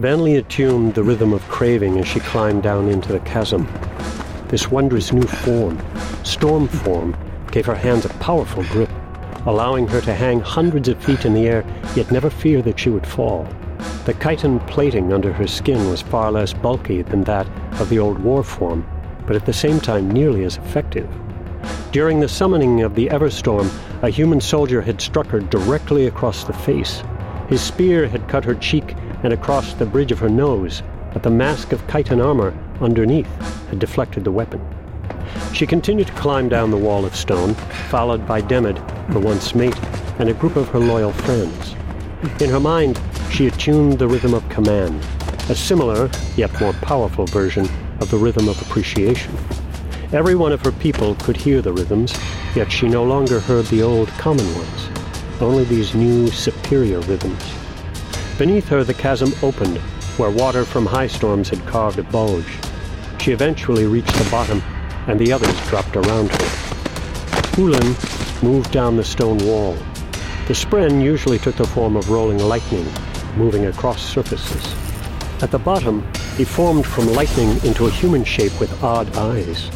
Venli attuned the rhythm of craving as she climbed down into the chasm. This wondrous new form, storm form, gave her hands a powerful grip, allowing her to hang hundreds of feet in the air, yet never fear that she would fall. The chitin plating under her skin was far less bulky than that of the old war form, but at the same time nearly as effective. During the summoning of the Everstorm, a human soldier had struck her directly across the face. His spear had cut her cheek and across the bridge of her nose, but the mask of chitin armor underneath had deflected the weapon. She continued to climb down the wall of stone, followed by Demid, her once mate, and a group of her loyal friends. In her mind, she attuned the rhythm of command, a similar, yet more powerful version of the rhythm of appreciation. Every one of her people could hear the rhythms, yet she no longer heard the old common ones, only these new superior rhythms. Beneath her the chasm opened, where water from high storms had carved a bulge. She eventually reached the bottom, and the others dropped around her. Ulim moved down the stone wall. The spren usually took the form of rolling lightning, moving across surfaces. At the bottom, he formed from lightning into a human shape with odd eyes.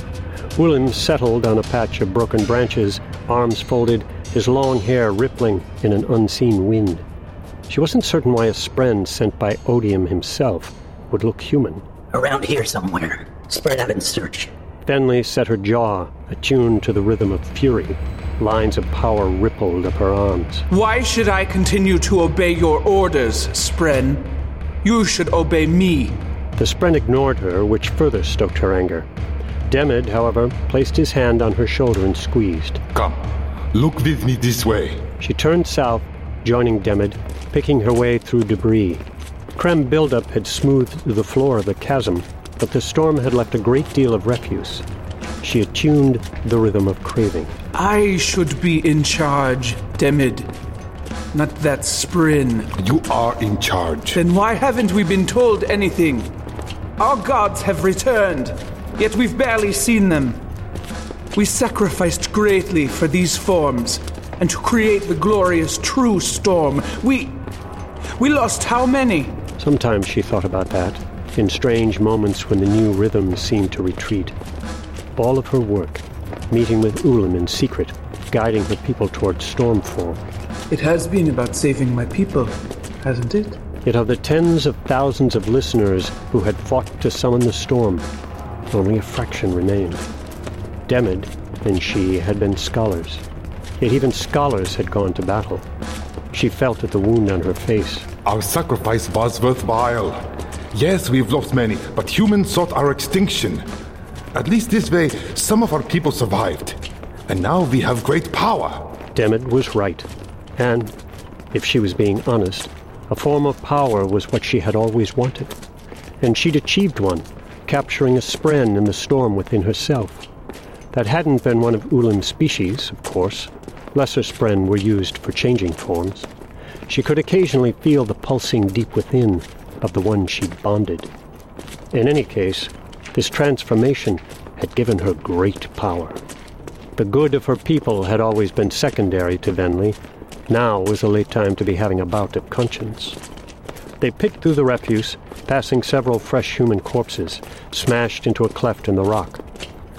Ulim settled on a patch of broken branches, arms folded, his long hair rippling in an unseen wind. She wasn't certain why a spren sent by Odium himself would look human. Around here somewhere. Spread out and search. Venli set her jaw, attuned to the rhythm of fury. Lines of power rippled up her arms. Why should I continue to obey your orders, Spren? You should obey me. The Spren ignored her, which further stoked her anger. Demid, however, placed his hand on her shoulder and squeezed. Come, look with me this way. She turned south, joining Demid, picking her way through debris. Crem buildup had smoothed the floor of the chasm, but the storm had left a great deal of refuse. She attuned the rhythm of craving. I should be in charge, Demid. Not that spren. You are in charge. Then why haven't we been told anything? Our gods have returned, yet we've barely seen them. We sacrificed greatly for these forms, and to create the glorious true storm, we. We lost how many? Sometimes she thought about that, in strange moments when the new rhythm seemed to retreat. All of her work, meeting with Ulim in secret, guiding her people towards Stormfall. It has been about saving my people, hasn't it? Yet of the tens of thousands of listeners who had fought to summon the storm, only a fraction remained. Demid and she had been scholars, yet even scholars had gone to battle. She felt at the wound on her face. Our sacrifice was worthwhile. Yes, we've lost many, but humans sought our extinction. At least this way, some of our people survived. And now we have great power. Demid was right. And, if she was being honest, a form of power was what she had always wanted. And she'd achieved one, capturing a spren in the storm within herself. That hadn't been one of Ulim's species, of course. Lesser spren were used for changing forms. She could occasionally feel the pulsing deep within of the one she'd bonded. In any case, this transformation had given her great power. The good of her people had always been secondary to Venli. Now was a late time to be having a bout of conscience. They picked through the refuse, passing several fresh human corpses, smashed into a cleft in the rock.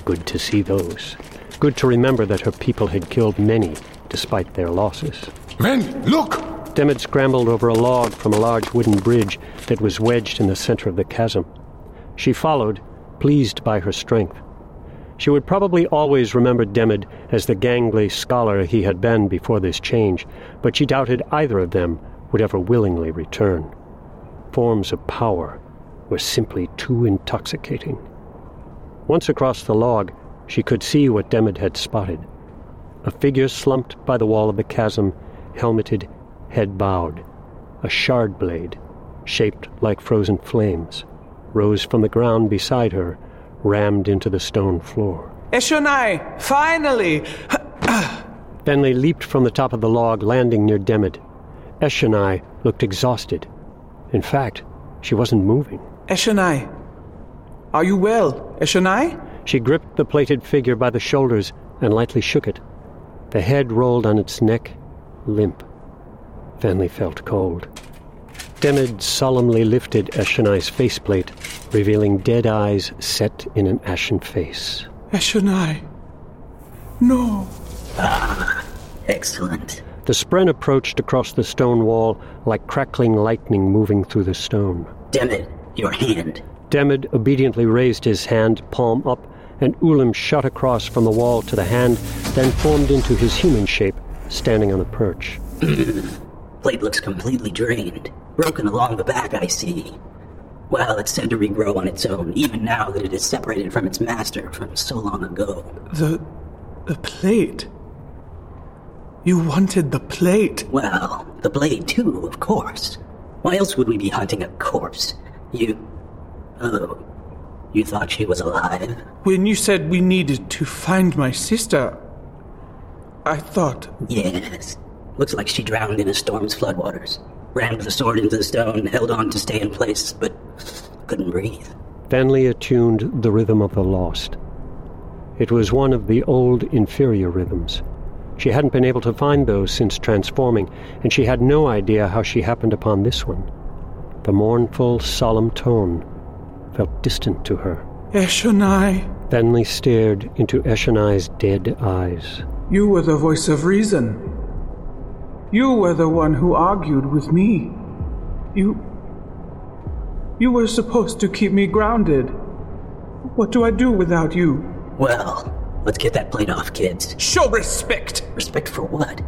Good to see those. Good to remember that her people had killed many, despite their losses. Men, look! Demid scrambled over a log from a large wooden bridge that was wedged in the center of the chasm. She followed, pleased by her strength. She would probably always remember Demid as the gangly scholar he had been before this change, but she doubted either of them would ever willingly return. Forms of power were simply too intoxicating. Once across the log, she could see what Demid had spotted. A figure slumped by the wall of the chasm, helmeted, head bowed. A shard blade, shaped like frozen flames, rose from the ground beside her, rammed into the stone floor. Eshonai, finally! Venli leaped from the top of the log, landing near Demid. Eshonai looked exhausted. In fact, she wasn't moving. Eshonai, are you well, Eshonai? She gripped the plated figure by the shoulders and lightly shook it. The head rolled on its neck, limp. Venli felt cold. Demid solemnly lifted Eshonai's faceplate, revealing dead eyes set in an ashen face. Eshonai. No. Excellent. The spren approached across the stone wall like crackling lightning moving through the stone. Demid, your hand. Demid obediently raised his hand, palm up, and Ulim shot across from the wall to the hand, then formed into his human shape, standing on a perch. Blade looks completely drained. Broken along the back, I see. Well, it's said to regrow on its own, even now that it is separated from its master from so long ago. The. the plate. You wanted the plate. Well, the blade, too, of course. Why else would we be hunting a corpse? You. Oh. You thought she was alive? When you said we needed to find my sister, I thought. Yes. Looks like she drowned in a storm's floodwaters. Rammed the sword into the stone, held on to stay in place, but couldn't breathe. Venli attuned the rhythm of the lost. It was one of the old inferior rhythms. She hadn't been able to find those since transforming, and she had no idea how she happened upon this one. The mournful, solemn tone felt distant to her. Eshonai, Venli stared into Eshonai's dead eyes. you were the voice of reason. You were the one who argued with me. You. You were supposed to keep me grounded. What do I do without you? Well, let's get that plate off, kids. Show respect! Respect for what?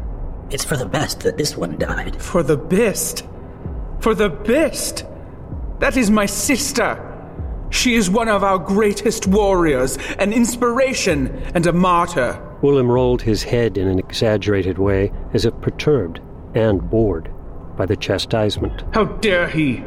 It's for the best that this one died. For the best. For the best. That is my sister. She is one of our greatest warriors, an inspiration and a martyr. Ulim rolled his head in an exaggerated way, as if perturbed and bored by the chastisement. How dare he?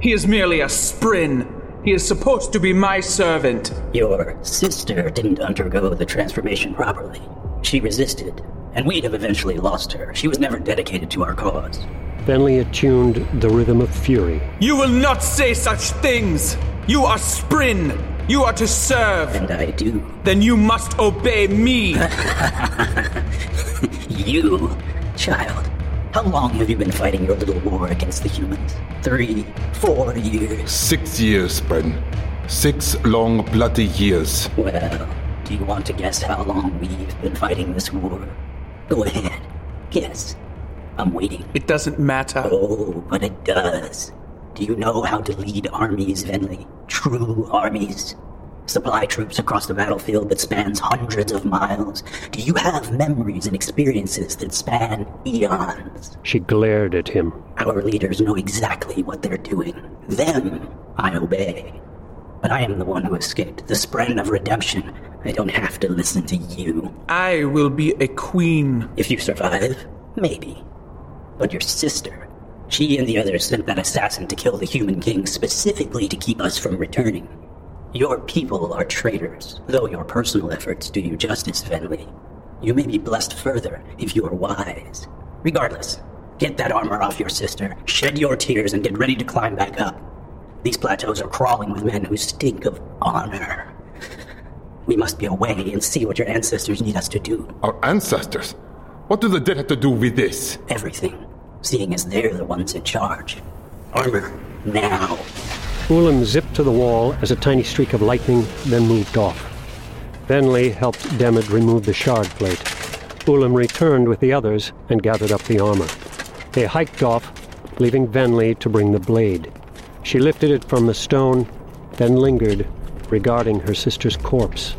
He is merely a spren. He is supposed to be my servant. Your sister didn't undergo the transformation properly. She resisted, and we'd have eventually lost her. She was never dedicated to our cause. Venli attuned the rhythm of fury. You will not say such things. You are spren. You are to serve. And I do. Then you must obey me. You, child, how long have you been fighting your little war against the humans? Three, four years? Six years, Spren. Six long, bloody years. Well, do you want to guess how long we've been fighting this war? Go ahead. Guess. I'm waiting. it doesn't matter. Oh, but it does. Do you know how to lead armies, Venli? True armies? Supply troops across the battlefield that spans hundreds of miles? Do you have memories and experiences that span eons? She glared at him. Our leaders know exactly what they're doing. Them, I obey. But I am the one who escaped, the spren of redemption. I don't have to listen to you. I will be a queen. If you survive, maybe. But your sister, she and the others sent that assassin to kill the human king specifically to keep us from returning. Your people are traitors, though your personal efforts do you justice, Venli. You may be blessed further if you are wise. Regardless, get that armor off your sister, shed your tears, and get ready to climb back up. These plateaus are crawling with men who stink of honor. We must be away and see what your ancestors need us to do. Our ancestors? What do the dead have to do with this? Everything, seeing as they're the ones in charge. Armor, now. Ulim zipped to the wall as a tiny streak of lightning then moved off. Venli helped Demid remove the shard plate. Ulim returned with the others and gathered up the armor. They hiked off, leaving Venli to bring the blade. She lifted it from the stone, then lingered, regarding her sister's corpse,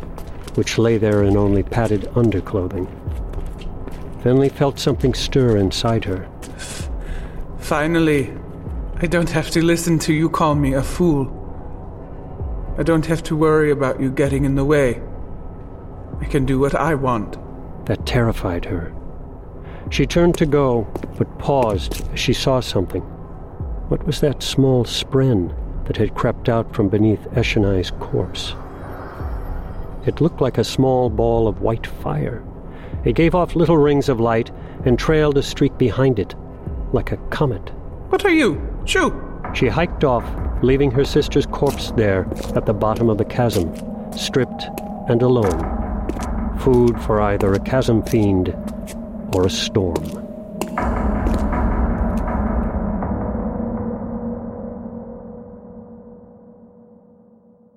which lay there in only padded underclothing. Venli felt something stir inside her. Finally, I don't have to listen to you call me a fool. I don't have to worry about you getting in the way. I can do what I want. That terrified her. She turned to go, but paused as she saw something. What was that small spren that had crept out from beneath Eshonai's corpse? It looked like a small ball of white fire. It gave off little rings of light and trailed a streak behind it, like a comet. What are you? Shoo! She hiked off, leaving her sister's corpse there at the bottom of the chasm, stripped and alone. Food for either a chasm fiend or a storm.